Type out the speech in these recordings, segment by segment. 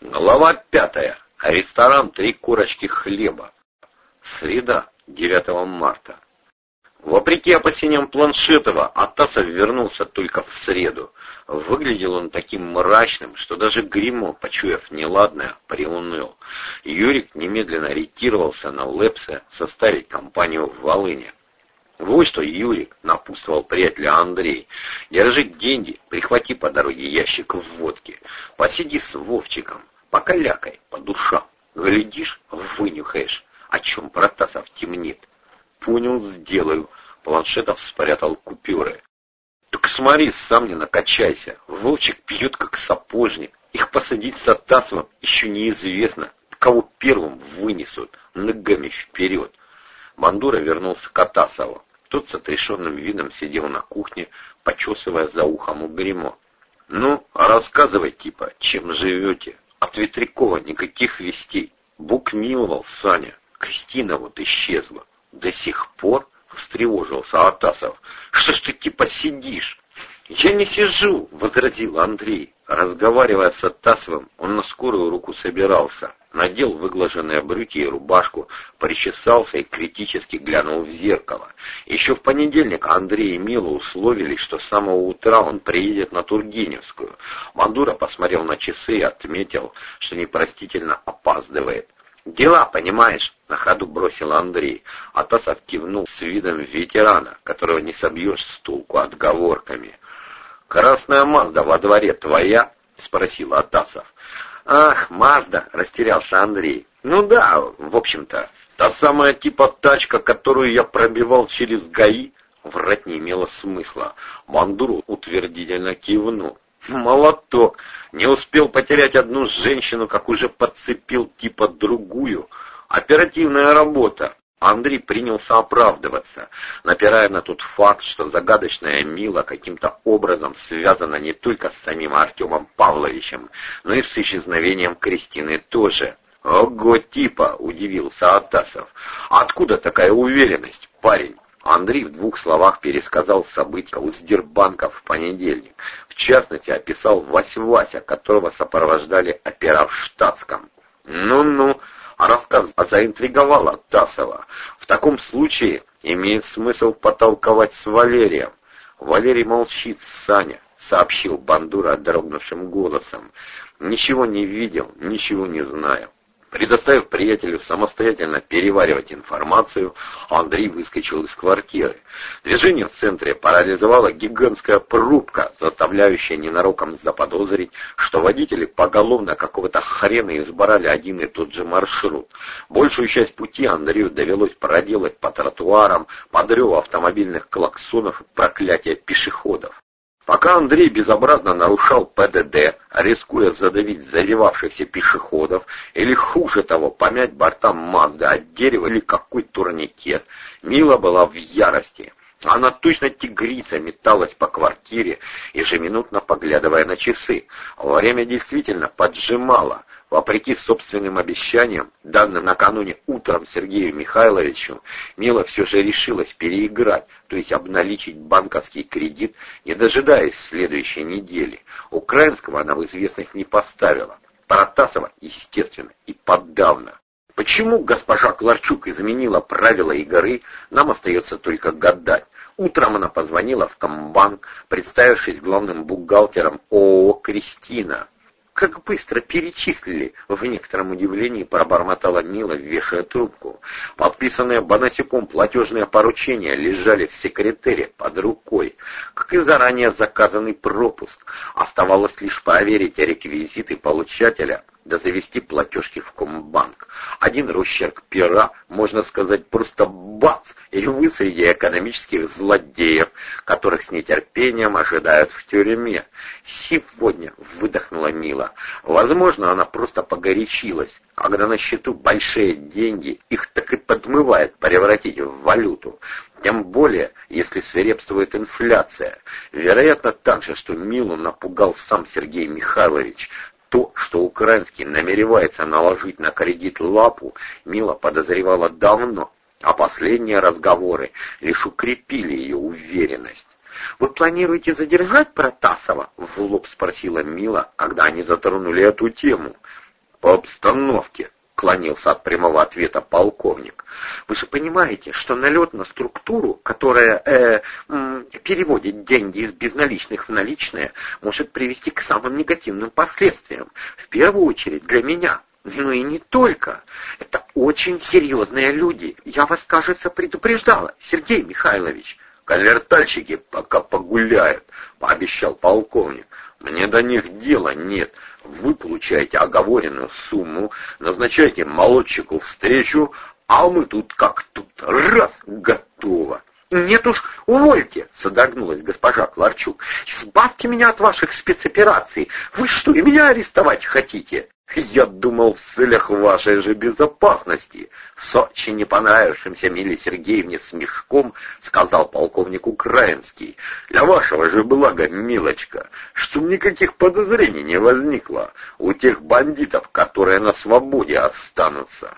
Глава пятая. Ресторан «Три корочки хлеба». Среда, 9 марта. Вопреки опасениям Планшетова, Атасов вернулся только в среду. Выглядел он таким мрачным, что даже Гримо, почуяв неладное, приуныл. Юрик немедленно ориентировался на Лепсе составить компанию в Волыне. «Вот что, Юрик», — напутствовал приятеля Андрей, — «держи деньги, прихвати по дороге ящик водки, посиди с Вовчиком, покалякай по душам, глядишь, вынюхаешь, о чем Протасов темнит». «Понял, сделаю», — Планшетов спрятал купюры. «Так смотри, сам не накачайся, Вовчик пьет как сапожник, их посадить с Атасовым еще неизвестно, кого первым вынесут, ногами вперед». Мандура вернулся к Атасову. Тот с отрешенным видом сидел на кухне, почесывая за ухом у гримо. «Ну, рассказывай, типа, чем живете? От Ветрякова никаких вестей. Бук миловал Саня. Кристина вот исчезла. До сих пор?» — встревожился Атасов. «Что ж ты типа сидишь?» «Я не сижу», — возразил Андрей. Разговаривая с Атасовым, он на скорую руку собирался надел выглаженные брюки и рубашку, причесался и критически глянул в зеркало. Еще в понедельник Андрей и Мила условились, что с самого утра он приедет на Тургеневскую. Мандура посмотрел на часы и отметил, что непростительно опаздывает. «Дела, понимаешь?» — на ходу бросил Андрей. Атасов кивнул с видом ветерана, которого не собьешь с толку отговорками. «Красная Мазда во дворе твоя?» — спросил Атасов. «Ах, Мазда!» — растерялся Андрей. «Ну да, в общем-то, та самая типа тачка, которую я пробивал через ГАИ, врать не имело смысла. Мандуру утвердительно кивнул. Молоток! Не успел потерять одну женщину, как уже подцепил типа другую. Оперативная работа. Андрей принялся оправдываться, напирая на тот факт, что загадочная Мила каким-то образом связана не только с самим Артемом Павловичем, но и с исчезновением Кристины тоже. «Ого, типа!» — удивился Атасов. «Откуда такая уверенность, парень?» Андрей в двух словах пересказал события у Сдербанка в понедельник. В частности, описал Вась-Вася, которого сопровождали опера в штатском. «Ну-ну», а рассказ заинтриговал Тасова. В таком случае имеет смысл потолковать с Валерием. Валерий молчит, Саня, сообщил Бандура дрогнувшим голосом. Ничего не видел, ничего не знаю. Предоставив приятелю самостоятельно переваривать информацию, Андрей выскочил из квартиры. Движение в центре парализовала гигантская пробка, заставляющая ненароком заподозрить, что водители поголовно какого-то хрена избрали один и тот же маршрут. Большую часть пути Андрею довелось проделать по тротуарам, подрёв автомобильных клаксонов и проклятия пешеходов. Пока Андрей безобразно нарушал ПДД, рискуя задавить зазевавшихся пешеходов, или хуже того, помять бортам Мазда от дерева или какой турникет, Мила была в ярости. Она точно тигрица металась по квартире, ежеминутно поглядывая на часы. Время действительно поджимало. Вопреки собственным обещаниям, данным накануне утром Сергею Михайловичу, Мила все же решилась переиграть, то есть обналичить банковский кредит, не дожидаясь следующей недели. Украинского она в известность не поставила. Паратасова, естественно, и подавно. Почему госпожа Кларчук изменила правила игры, нам остается только гадать. Утром она позвонила в Комбанк, представившись главным бухгалтером ООО «Кристина». Как быстро перечислили, в некотором удивлении пробормотала Мила, вешая трубку. Подписанные Бонасюком платежные поручения лежали в секретаре под рукой, как и заранее заказанный пропуск. Оставалось лишь проверить реквизиты получателя, да завести платежки в Комбанк. Один росчерк пера, можно сказать, просто бац, и вы среди экономических злодеев, которых с нетерпением ожидают в тюрьме. Сегодня выдохнула Мила. Возможно, она просто погорячилась. Когда на счету большие деньги, их так и подмывает превратить в валюту. Тем более, если свирепствует инфляция. Вероятно также, что Милу напугал сам Сергей Михайлович, то, что украинский намеревается наложить на кредит лапу, Мила подозревала давно, а последние разговоры лишь укрепили ее уверенность. «Вы планируете задержать Протасова?» — в лоб спросила Мила, когда они затронули эту тему. по обстановке, клонился от прямого ответа полковник. Вы же понимаете, что налет на структуру, которая э, переводит деньги из безналичных в наличные, может привести к самым негативным последствиям. В первую очередь для меня. Ну и не только. Это очень серьезные люди. Я вас, кажется, предупреждала, Сергей Михайлович. Конвертальщики пока погуляют, пообещал полковник. Мне до них дела нет. Вы получаете оговоренную сумму, назначаете молодчику встречу, а мы тут как тут, раз, готово. «Нет уж, увольте!» — содрогнулась госпожа Кларчук. «Избавьте меня от ваших спецопераций! Вы что, и меня арестовать хотите?» «Я думал, в целях вашей же безопасности!» С очень не понравившимся Миле Сергеевне с мешком сказал полковник Украинский. «Для вашего же блага, милочка, чтобы никаких подозрений не возникло у тех бандитов, которые на свободе останутся».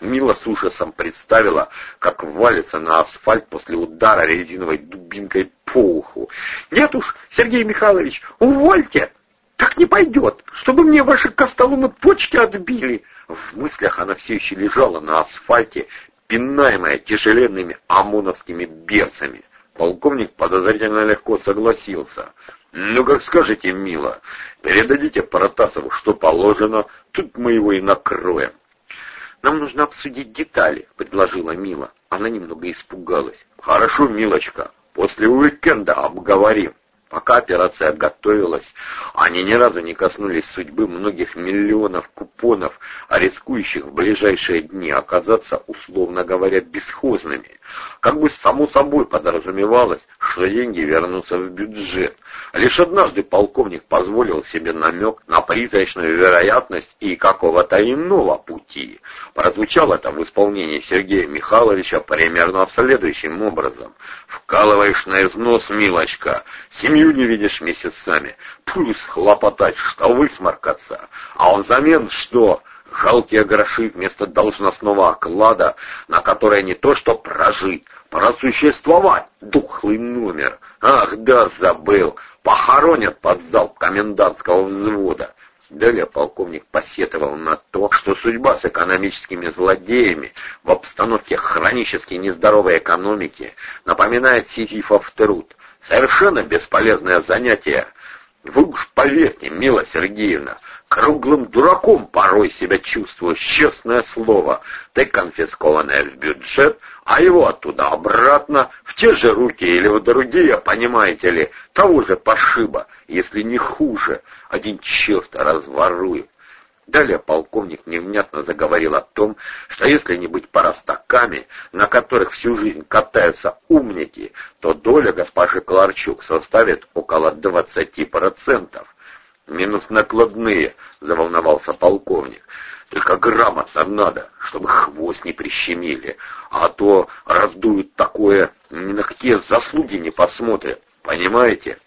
Мила с ужасом представила, как валится на асфальт после удара резиновой дубинкой по уху. «Нет уж, Сергей Михайлович, увольте!» Так не пойдет, чтобы мне ваши костоломы почки отбили. В мыслях она все еще лежала на асфальте, пинаемая тяжеленными ОМОНовскими берцами. Полковник подозрительно легко согласился. «Ну, как скажете, мило, передадите Протасову, что положено, тут мы его и накроем». «Нам нужно обсудить детали», — предложила Мила. Она немного испугалась. «Хорошо, милочка, после уикенда обговорим». Пока операция готовилась, они ни разу не коснулись судьбы многих миллионов купонов, а рискующих в ближайшие дни оказаться, условно говоря, бесхозными. Как бы само собой подразумевалось, что деньги вернутся в бюджет. Лишь однажды полковник позволил себе намек на призрачную вероятность и какого-то иного пути. Прозвучало это в исполнении Сергея Михайловича примерно следующим образом. «Вкалываешь на износ, милочка, семью не видишь месяцами, плюс хлопотать, что высморкаться, а взамен что?» Жалкие гроши вместо должностного оклада, на которое не то что прожить, просуществовать, духлый номер. Ах, да, забыл, похоронят под залп комендантского взвода. Далее полковник посетовал на то, что судьба с экономическими злодеями в обстановке хронически нездоровой экономики напоминает сизифов труд. Совершенно бесполезное занятие. Вы уж поверьте, Мила Сергеевна, Круглым дураком порой себя чувствую, честное слово. Ты конфискованная в бюджет, а его оттуда обратно, в те же руки или в другие, понимаете ли, того же пошиба, если не хуже. Один черт разворует. Далее полковник невнятно заговорил о том, что если не быть простаками, на которых всю жизнь катаются умники, то доля госпожи Кларчук составит около 20%. «Минус накладные», — заволновался полковник. «Только грамотно надо, чтобы хвост не прищемили, а то раздуют такое, ни на какие заслуги не посмотрят. Понимаете?